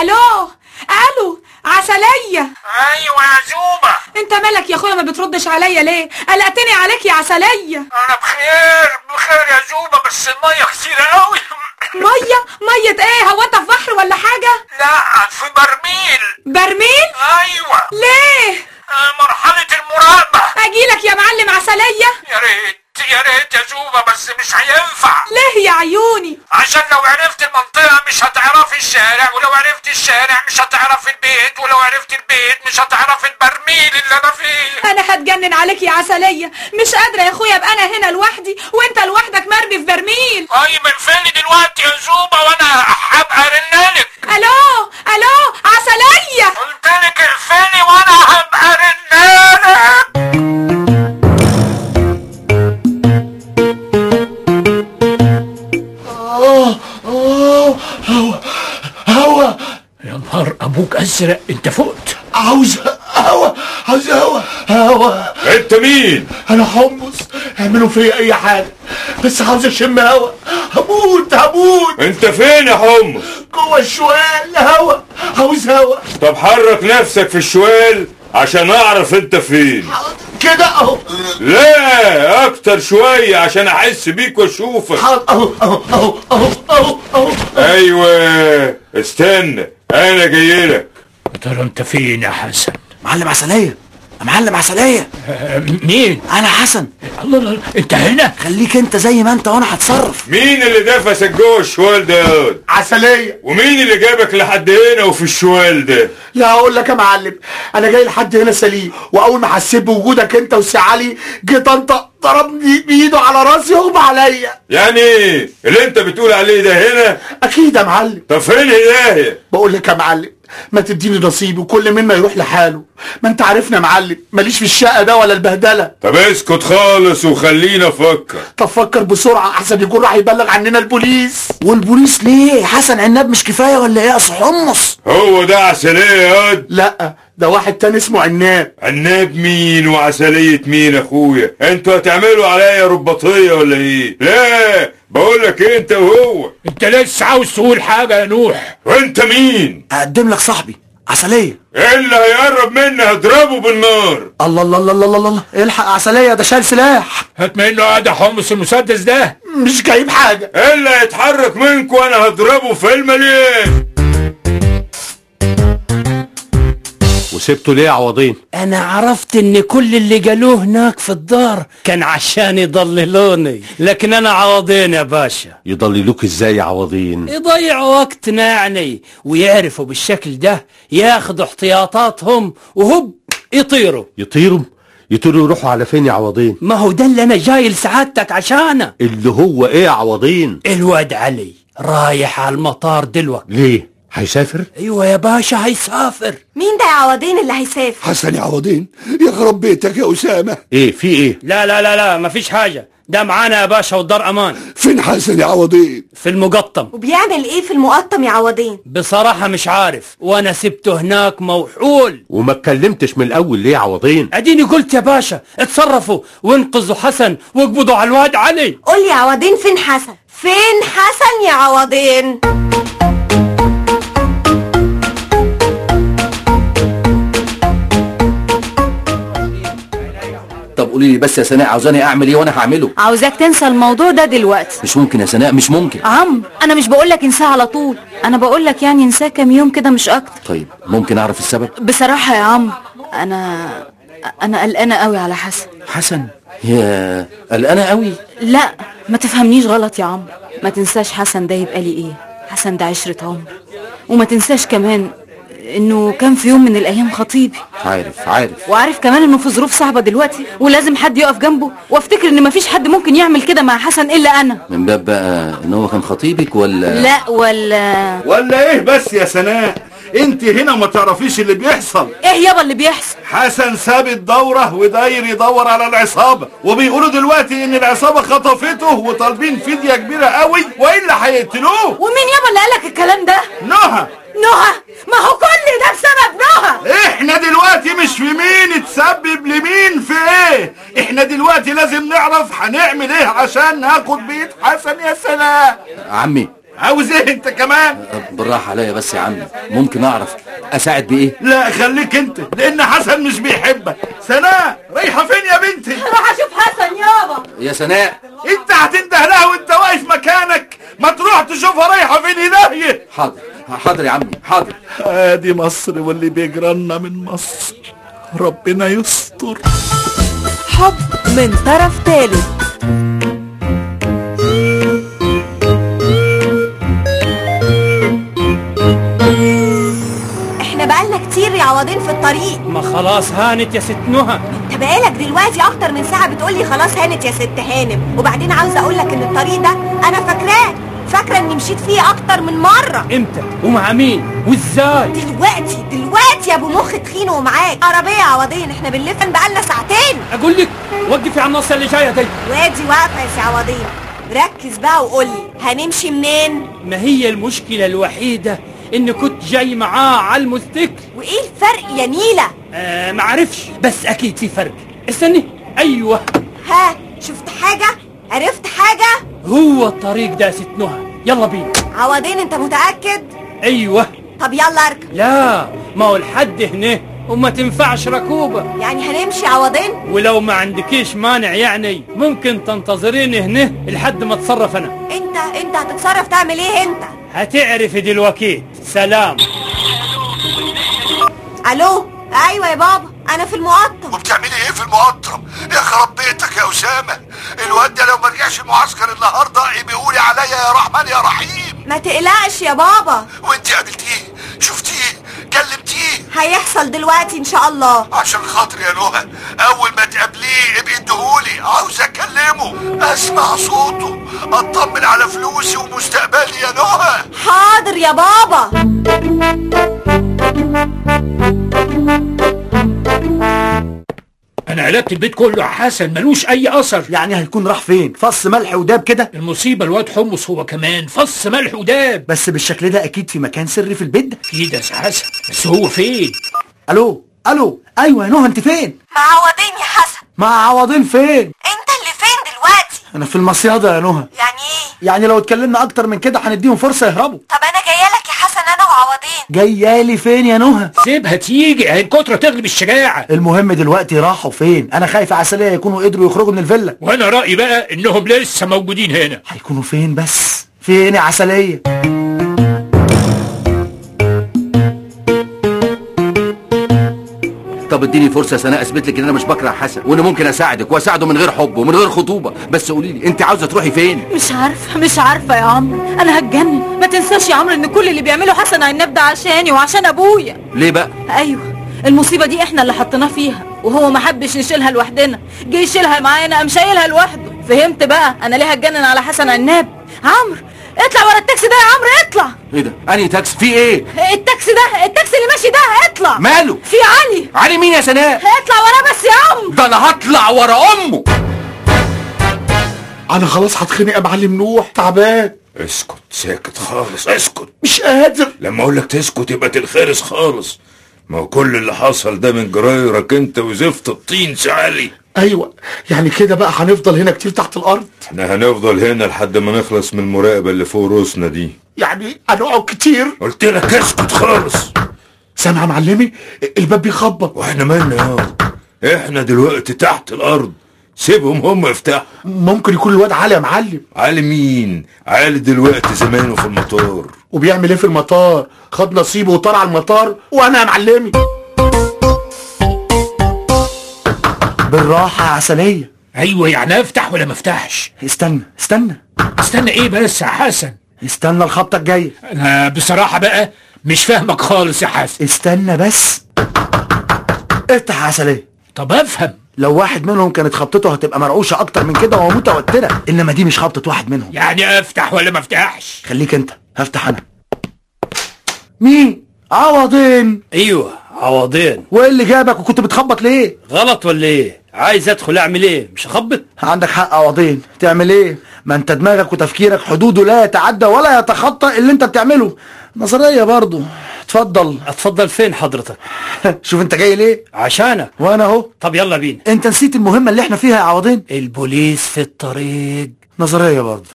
ألو ألو عسلية. أيوه يا زوبة. انت مالك يا اخويا ما بتردش عليا ليه؟ قلقتني عليك يا عسلية. أنا بخير بخير يا زوبة بس المية كتيرة قوي مية؟ مية إيه هو أنت في بحر ولا حاجة؟ لا في برميل. برميل؟ أيوه. ليه؟ آه، مرحلة المراقبة. اجيلك يا معلم عسلية. يا ريت يا ريت يا زوبة بس مش هينفع. ليه يا عيوني؟ عشان لو عرفت المنطقة مش هتعرفي الشارع ولو عرفت الشارع مش هتعرفي البيت ولو عرفت البيت مش هتعرفي البرميل اللي أنا فيه. أنا هتجنن عليك يا عسلية. مش قادرة يا أخويا أبقى أنا هنا لوحدي وأنت لوحدك مرمي في برميل. طيب اقفلي دلوقتي يا زوبة وأنا هبقى ارنلك ألو؟ ألو؟ عسلية؟ قلتلك اقفلي وأنا هبقى ارنلك أبوك أزرق أنت فقت. عاوز هوا عاوز هوا هوا. أنت مين؟ أنا حمص. اعملوا فيا أي حاجة بس عاوز أشم هوا. هموت هموت. أنت فين يا حمص؟ جوه الشوال هوا. عاوز هوا. طب حرك نفسك في الشوال عشان أعرف أنت فين. كده أهو. لا أكتر شوية عشان أحس بيك وأشوفك. أهو أهو أهو أهو أهو أهو. أيوه استنى. أنا جاي لك يا ترى انت فين يا حسن؟ معلم عسلية. يا معلم عسلية. آه، مين؟ أنا حسن. الله الله انت هنا؟ خليك انت زي ما انت وأنا هتصرف. مين اللي دفسك جوه الشوال ده يا واد؟ عسلية. ومين اللي جابك لحد هنا وفي الشوال ده لا أقول لك يا معلم أنا جاي لحد هنا سليم وأول ما حسيت بوجودك أنت وسي علي جه طنطا ضربني بإيده على رأسي واغمى عليا. يعني إيه اللي انت بتقول عليه ده هنا؟ أكيد يا معلم. طب فين هداية بقول لك يا معلم ما تديني نصيبي وكل منا يروح لحاله. ما انت عارفنا يا معلم ماليش في الشقة ده ولا البهدلة. طب اسكت خالص وخلينا أفكر طب فكر بسرعة أحسن يكون راح يبلغ عننا البوليس. والبوليس ليه؟ حسن عناب مش كفاية ولا إيه؟ يا حمص هو ده عسلية يا واد؟ لا ده واحد تاني اسمه عناب. عناب مين وعسلية مين أخويا؟ أنتوا هتعملوا عليا رباطية ولا إيه؟ لا بقول لك إيه أنت وهو؟ أنت لسه عاوز تقول حاجة يا نوح؟ وأنت مين؟ أقدم لك صاحبي عسلية. اللي هيقرب مني هضربه بالنار. الله الله الله الله الله. الله الحق عسلية ده شايل سلاح. هات منه قاعد حمص المسدس ده. مش جايب حاجة. إيه اللي هيتحرك منكم وأنا هضربه في المليان. وسبته ليه عوضين؟ أنا عرفت إن كل اللي قالوه هناك في الدار كان عشان يضللوني. لكن أنا عوضين يا باشا. يضللوك إزاي يا عوضين؟ يضيعوا وقتنا يعني. ويعرفوا بالشكل ده ياخدوا احتياطاتهم وهب يطيروا. يطيروا؟ يطيروا يروحوا على فين يا عوضين؟ ما هو ده اللي أنا جاي لسعادتك عشانه. اللي هو إيه يا عوضين؟ الواد علي رايح على المطار دلوقتي. ليه؟ هيسافر؟ أيوه يا باشا هيسافر. مين ده يا عوضين اللي هيسافر؟ حسن يا عوضين يخرب بيتك يا أسامة. إيه في إيه؟ لا لا لا لا مفيش حاجة. ده معانا يا باشا والدار أمان. فين حسن يا عوضين؟ في المقطم. وبيعمل إيه في المقطم يا عوضين؟ بصراحة مش عارف. وأنا سبته هناك موحول. وما اتكلمتش من الأول ليه يا عوضين؟ أديني قلت يا باشا. اتصرفوا وانقذوا حسن واقبضوا على الواد علي. قول لي يا عوضين فين حسن؟ فين حسن يا عوضين؟ طب قولي لي بس يا سناء عاوزاني أعمل إيه وأنا هعمله؟ عاوزاك تنسى الموضوع ده دلوقتي. مش ممكن يا سناء مش ممكن. عم أنا مش بقولك انساه على طول أنا بقولك يعني انساه كام يوم كده مش أكتر. طيب ممكن أعرف السبب؟ بصراحة يا عم أنا أنا قلقانة قوي على حسن. حسن؟ يا قلقانة قوي لا ما تفهمنيش غلط يا عم. ما تنساش حسن ده يبقى لي إيه؟ حسن ده عشرة عمر. وما تنساش كمان إنه كان في يوم من الأيام خطيبي عارف عارف. وعارف كمان إنه في ظروف صعبة دلوقتي ولازم حد يقف جنبه. وافتكر إن مفيش حد ممكن يعمل كده مع حسن إلا أنا. من باب بقى إن هو كان خطيبك ولا؟ لا ولا. ولا إيه بس يا سناء؟ أنت هنا ما تعرفيش اللي بيحصل. إيه يابا اللي بيحصل؟ حسن ساب الدورة وداير يدور على العصابة. وبيقولوا دلوقتي إن العصابة خطفته وطالبين فدية كبيرة قوي وإلا هيقتلوه. ومين يابا اللي قالك الكلام ده؟ نهى. نهى ما هو كل ده بسبب نهى إحنا دلوقتي مش في مين تسبب لمين في إيه؟ إحنا دلوقتي لازم نعرف هنعمل إيه عشان ناخد بيت حسن يا سلام. عمي. عاوز إيه أنت كمان؟ بالراحة عليا بس يا عمي. ممكن أعرف أساعد بإيه؟ لا خليك أنت لأن حسن مش بيحبك. سناء رايحة فين يا بنتي؟ راح أشوف حسن يابا. يا سناء. أنت هتنده لها وأنت واقف مكانك. ما تروح تشوفها رايحة فين هدايه حاضر. حاضر يا عمي حاضر. ادي مصر واللي بيجرالنا من مصر ربنا يستر. حب من طرف ثالث إحنا بقالنا كتير يا عوضين في الطريق. ما خلاص هانت يا ست نهى. أنت بقالك دلوقتي أكتر من ساعة بتقولي خلاص هانت يا ست هانم. وبعدين عاوزة أقولك إن الطريق ده أنا فاكراه. فاكرة إني مشيت فيه أكتر من مرة. إمتى؟ ومع مين؟ وإزاي؟ دلوقتي دلوقتي يا أبو مخ تخين ومعاك عربية عوضين إحنا بنلف بقالنا ساعتين. أقول لك وقفي على النص اللي جاية دي. وادي واقفة يا عوضين ركز بقى وقولي هنمشي منين؟ ما هي المشكلة الوحيدة إن كنت جاي معاه على الموتوسيكل وإيه الفرق يا نيلة؟ آه معرفش. بس أكيد في فرق. استني. أيوه. ها شفت حاجة؟ عرفت حاجة؟ هو الطريق ده ست نهى. يلا بينا. عوضين انت متأكد؟ أيوه. طب يلا اركب. لا ما هو الحد هنا وما تنفعش ركوبة. يعني هنمشي عوضين؟ ولو ما عندكيش مانع يعني ممكن تنتظرين هنا لحد ما اتصرف أنا. انت انت هتتصرف تعمل إيه انت؟ هتعرفي دلوقتي سلام. ألو؟ أيوه يا بابا. أنا في المقطم وبتعملي إيه في المقطم يا خراب بيتك يا أسامة. الواد ده لو ما رجعش المعسكر النهارده بيقولي عليا يا رحمن يا رحيم. ما تقلقش يا بابا. وأنت قابلتيه؟ شفتيه؟ كلمتيه؟ هيحصل دلوقتي إن شاء الله. عشان خاطري يا نهى أول ما تقابليه ابقي اديهولي. عاوز أكلمه أسمع صوته أطمن على فلوسي ومستقبلي يا نهى. حاضر يا بابا. أنا قلبت البيت كله يا حسن ملوش أي أثر. يعني هيكون راح فين؟ فص ملح وداب كده؟ المصيبة الواد حمص هو كمان. فص ملح وداب. بس بالشكل ده أكيد في مكان سري في البيت ده. أكيد يا حسن. بس هو فين؟ ألو؟ ألو؟ أيوه يا نهى أنت فين؟ مع عوضين يا حسن. مع عوضين فين؟ إنت أنا في المصيادة يا نهى. يعني إيه؟ يعني لو اتكلمنا أكتر من كده هنديهم فرصة يهربوا. طب أنا جاية لك يا حسن أنا وعوضين. جايالي فين يا نهى؟ سيبها تيجي اهي الكتره تغلب الشجاعة. المهم دلوقتي راحوا فين؟ أنا خايف عسلية يكونوا قدروا يخرجوا من الفيلا. وأنا رأيي بقى إنهم لسه موجودين هنا. هيكونوا فين بس؟ فين يا عسلية؟ طب اديني فرصة سناء اثبت لك إن أنا مش بكره حسن وأنا ممكن أساعدك وأساعده من غير حب ومن غير خطوبة. بس قولي لي أنت عاوزة تروحي فين؟ مش عارفة مش عارفة يا عمرو. أنا هتجنن. ما تنساش يا عمرو إن كل اللي بيعمله حسن عناب ده عشاني وعشان أبويا. ليه بقى؟ أيوه المصيبة دي إحنا اللي حطيناه فيها وهو ما حبش يشيلها لوحدنا. جه يشيلها معانا قام شايلها لوحده. فهمت بقى؟ أنا ليه هتجنن على حسن عناب؟ عمرو اطلع ورا التاكسي ده يا عمرو اطلع. إيه ده؟ انهي تاكسي؟ في إيه؟ التاكسي ده التاكسي اللي ماشي ده اطلع. ماله؟ في علي. علي مين يا سناء؟ اطلع وراه بس يا عمرو ده أنا هطلع ورا امه. أنا خلاص هتخنق يا معلم نوح تعبان. اسكت ساكت خالص اسكت. مش قادر. لما أقول لك تسكت يبقى تنخرس خالص. ما هو كل اللي حصل ده من جرايرك انت وزفت الطين سعالي أيوه يعني كده بقى هنفضل هنا كتير تحت الأرض؟ إحنا هنفضل هنا لحد ما نخلص من المراقبة اللي فوق روسنا دي. يعني هنقعد كتير؟ قلت لك اسكت خالص. سامع يا معلمي؟ الباب بيخبط. وإحنا مالنا يا إحنا دلوقتي تحت الأرض. سيبهم هم يفتحوا ممكن يكون الواد علي يا معلم. علي مين؟ علي دلوقتي زمانه في المطار. وبيعمل إيه في المطار؟ خد نصيبه وطار على المطار وأنا يا معلمي. بالراحة يا عسلية. أيوه يعني أفتح ولا ما أفتحش؟ استنى استنى. استنى إيه بس يا حسن؟ استنى الخبطة الجاية. أنا بصراحة بقى مش فاهمك خالص يا حسن. استنى بس. افتح يا عسلية. طب أفهم. لو واحد منهم كانت خبطته هتبقى مرعوشة أكتر من كده ومتوتره إنما دي مش خبطة واحد منهم. يعني افتح ولا ما افتحش؟ خليك أنت. هفتح أنا. مين؟ عوضين. أيوه عوضين. وإيه اللي جابك؟ وكنت بتخبط ليه؟ غلط ولا إيه؟ عايز أدخل أعمل إيه؟ مش اخبط عندك حق عوضين. تعمل إيه؟ ما أنت دماغك وتفكيرك حدوده لا يتعدى ولا يتخطى اللي أنت بتعمله. نظرية برضو. اتفضل اتفضل فين حضرتك؟ شوف انت جاي ليه؟ عشانك. وأنا اهو. طب يلا بينا. انت نسيت المهمة اللي إحنا فيها يا عوضين؟ البوليس في الطريق. نظرية برضو